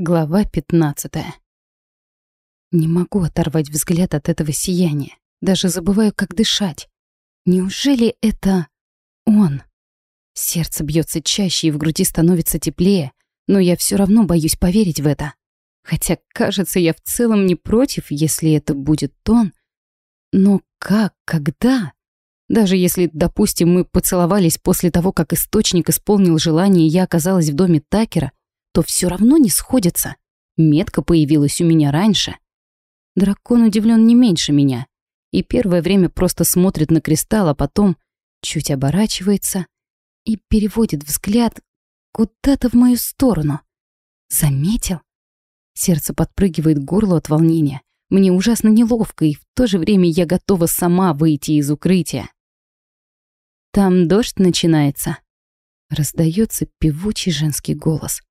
Глава 15. Не могу оторвать взгляд от этого сияния. Даже забываю, как дышать. Неужели это он? Сердце бьется чаще и в груди становится теплее, но я все равно боюсь поверить в это. Хотя, кажется, я в целом не против, если это будет он. Но как, когда? Даже если, допустим, мы поцеловались после того, как источник исполнил желание, и я оказалась в доме Такера, то все равно не сходятся. Метка появилась у меня раньше. Дракон удивлен не меньше меня. И первое время просто смотрит на кристалл, а потом чуть оборачивается и переводит взгляд куда-то в мою сторону. Заметил? Сердце подпрыгивает к горлу от волнения. Мне ужасно неловко, и в то же время я готова сама выйти из укрытия. «Там дождь начинается», — раздается певучий женский голос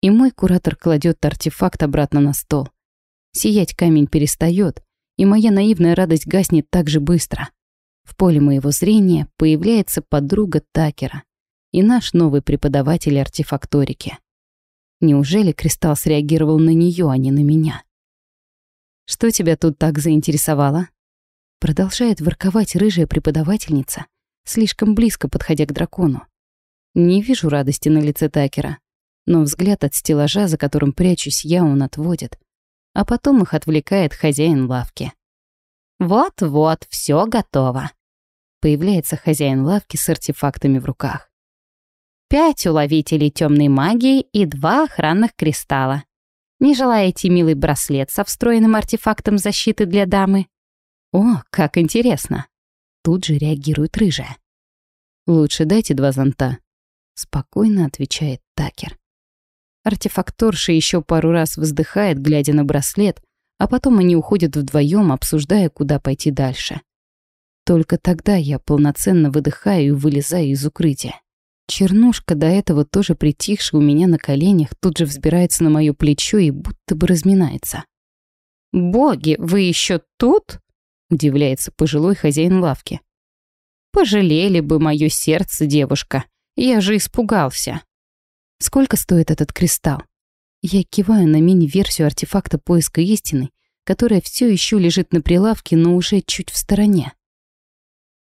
и мой куратор кладет артефакт обратно на стол. Сиять камень перестает, и моя наивная радость гаснет так же быстро. В поле моего зрения появляется подруга Такера и наш новый преподаватель артефакторики. Неужели Кристалл среагировал на нее, а не на меня? «Что тебя тут так заинтересовало?» Продолжает ворковать рыжая преподавательница, слишком близко подходя к дракону. Не вижу радости на лице Такера, но взгляд от стеллажа, за которым прячусь я, он отводит. А потом их отвлекает хозяин лавки. «Вот-вот, все готово», — появляется хозяин лавки с артефактами в руках. «Пять уловителей темной магии и два охранных кристалла. Не желаете милый браслет со встроенным артефактом защиты для дамы?» «О, как интересно!» Тут же реагирует рыжая. «Лучше дайте два зонта», — спокойно отвечает Такер. Артефакторша еще пару раз вздыхает, глядя на браслет, а потом они уходят вдвоем, обсуждая, куда пойти дальше. Только тогда я полноценно выдыхаю и вылезаю из укрытия. Чернушка, до этого тоже притихшая у меня на коленях, тут же взбирается на мое плечо и будто бы разминается. «Боги, вы еще тут?» — удивляется пожилой хозяин лавки. «Пожалели бы мое сердце, девушка. Я же испугался». Сколько стоит этот кристалл? Я киваю на мини-версию артефакта поиска истины, которая все еще лежит на прилавке, но уже чуть в стороне.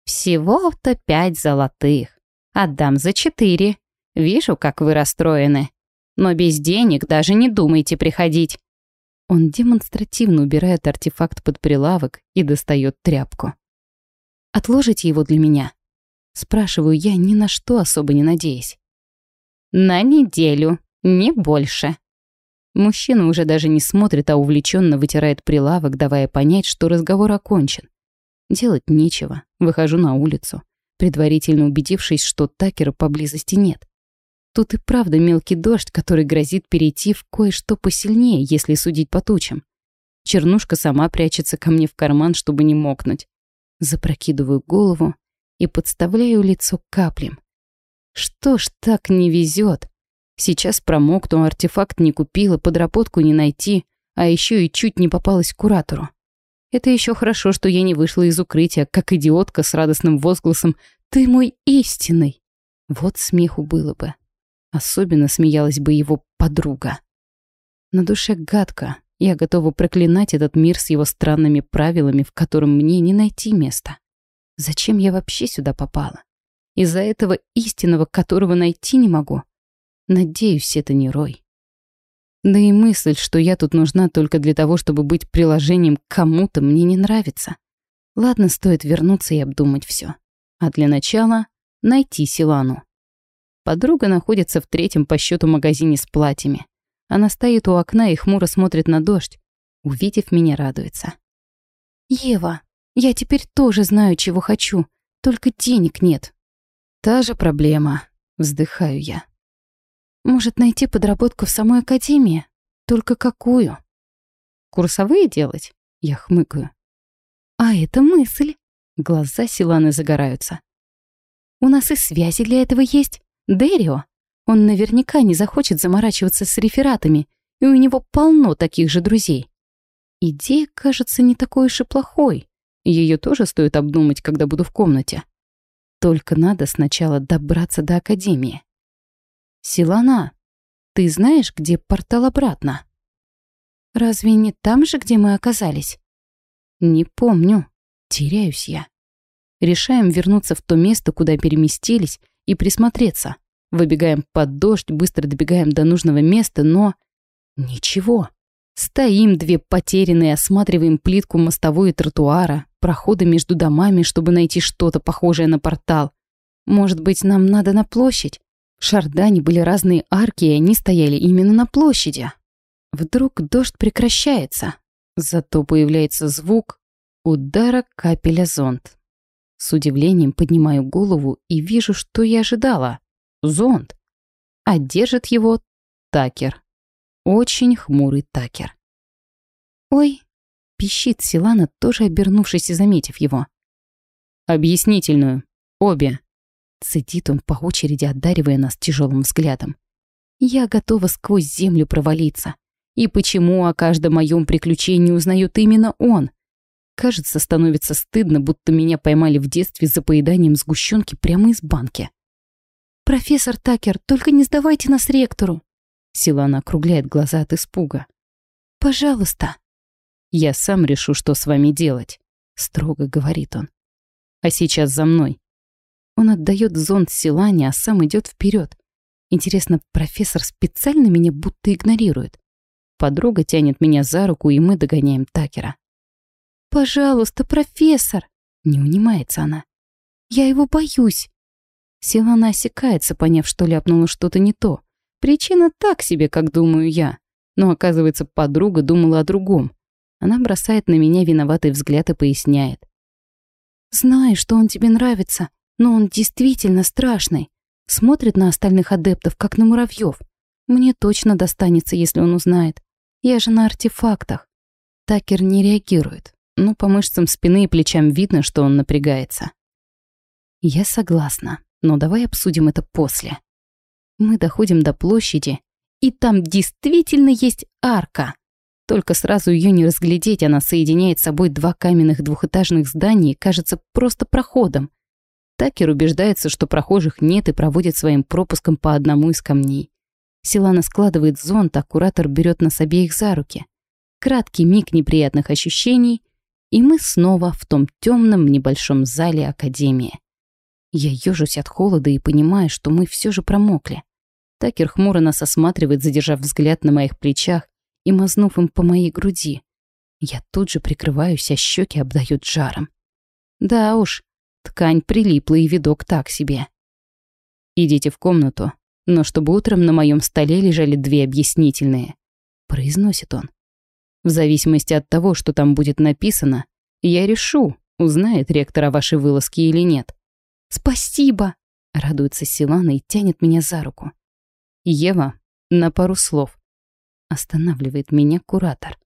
Всего-то пять золотых. Отдам за четыре. Вижу, как вы расстроены. Но без денег даже не думайте приходить. Он демонстративно убирает артефакт под прилавок и достает тряпку. «Отложите его для меня?» Спрашиваю я, ни на что особо не надеясь. На неделю, не больше. Мужчина уже даже не смотрит, а увлеченно вытирает прилавок, давая понять, что разговор окончен. Делать нечего. Выхожу на улицу, предварительно убедившись, что Такера поблизости нет. Тут и правда мелкий дождь, который грозит перейти в кое-что посильнее, если судить по тучам. Чернушка сама прячется ко мне в карман, чтобы не мокнуть. Запрокидываю голову и подставляю лицо каплям. Что ж так не везет? Сейчас промокну, артефакт не купила, подработку не найти, а еще и чуть не попалась куратору. Это еще хорошо, что я не вышла из укрытия, как идиотка с радостным возгласом «Ты мой истинный!» Вот смеху было бы. Особенно смеялась бы его подруга. На душе гадко. Я готова проклинать этот мир с его странными правилами, в котором мне не найти места. Зачем я вообще сюда попала? Из-за этого истинного, которого найти не могу. Надеюсь, это не Рой. Да и мысль, что я тут нужна только для того, чтобы быть приложением к кому-то, мне не нравится. Ладно, стоит вернуться и обдумать все. А для начала найти Силану. Подруга находится в третьем по счету магазине с платьями. Она стоит у окна и хмуро смотрит на дождь. Увидев меня, радуется. «Ева, я теперь тоже знаю, чего хочу, только денег нет. Та же проблема, вздыхаю я. Может, найти подработку в самой академии? Только какую? Курсовые делать? Я хмыкаю. А это мысль. Глаза Силаны загораются. У нас и связи для этого есть. Дерио. Он наверняка не захочет заморачиваться с рефератами, и у него полно таких же друзей. Идея кажется не такой уж и плохой. Ее тоже стоит обдумать, когда буду в комнате. Только надо сначала добраться до Академии. «Силана, ты знаешь, где портал обратно?» «Разве не там же, где мы оказались?» «Не помню. Теряюсь я. Решаем вернуться в то место, куда переместились, и присмотреться. Выбегаем под дождь, быстро добегаем до нужного места, но... Ничего. Стоим две потерянные, осматриваем плитку мостовой и тротуара, проходы между домами, чтобы найти что-то похожее на портал. Может быть, нам надо на площадь? В Шардане были разные арки, и они стояли именно на площади. Вдруг дождь прекращается, зато появляется звук удара капеля зонт. С удивлением поднимаю голову и вижу, что я ожидала. Зонт. А держит его Такер. Очень хмурый Такер. «Ой!» — пищит Силана, тоже обернувшись и заметив его. «Объяснительную. Обе!» Цедит он по очереди, одаривая нас тяжелым взглядом. Я готова сквозь землю провалиться. И почему о каждом моем приключении узнает именно он? Кажется, становится стыдно, будто меня поймали в детстве за поеданием сгущенки прямо из банки. «Профессор Такер, только не сдавайте нас ректору!» Силана округляет глаза от испуга. «Пожалуйста!» «Я сам решу, что с вами делать», — строго говорит он. «А сейчас за мной». Он отдает зонт Силане, а сам идет вперед. Интересно, профессор специально меня будто игнорирует. Подруга тянет меня за руку, и мы догоняем Такера. «Пожалуйста, профессор!» Не унимается она. «Я его боюсь!» Силана осекается, поняв, что ляпнула что-то не то. Причина так себе, как думаю я. Но, оказывается, подруга думала о другом. Она бросает на меня виноватый взгляд и поясняет. «Знаю, что он тебе нравится, но он действительно страшный. Смотрит на остальных адептов, как на муравьев. Мне точно достанется, если он узнает. Я же на артефактах». Такер не реагирует но по мышцам спины и плечам видно, что он напрягается. Я согласна, но давай обсудим это после. Мы доходим до площади, и там действительно есть арка. Только сразу ее не разглядеть, она соединяет с собой два каменных двухэтажных здания и кажется просто проходом. Такер убеждается, что прохожих нет и проводит своим пропуском по одному из камней. Силана складывает зонт, а куратор берет нас обеих за руки. Краткий миг неприятных ощущений, и мы снова в том темном небольшом зале Академии. Я ежусь от холода и понимаю, что мы все же промокли. Такер хмуро нас осматривает, задержав взгляд на моих плечах и мазнув им по моей груди. Я тут же прикрываюсь, а щеки обдают жаром. Да уж, ткань прилипла и видок так себе. «Идите в комнату, но чтобы утром на моем столе лежали две объяснительные», — произносит он. В зависимости от того, что там будет написано, я решу, узнает ректор о вашей вылазке или нет. «Спасибо!» — радуется Силана и тянет меня за руку. «Ева, на пару слов». Останавливает меня куратор.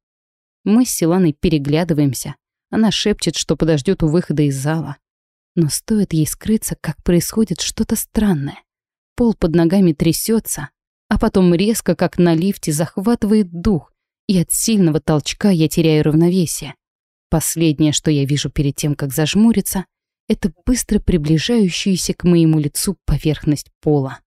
Мы с Силаной переглядываемся. Она шепчет, что подождет у выхода из зала. Но стоит ей скрыться, как происходит что-то странное. Пол под ногами трясется, а потом резко, как на лифте, захватывает дух, и от сильного толчка я теряю равновесие. Последнее, что я вижу перед тем, как зажмуриться, это быстро приближающуюся к моему лицу поверхность пола.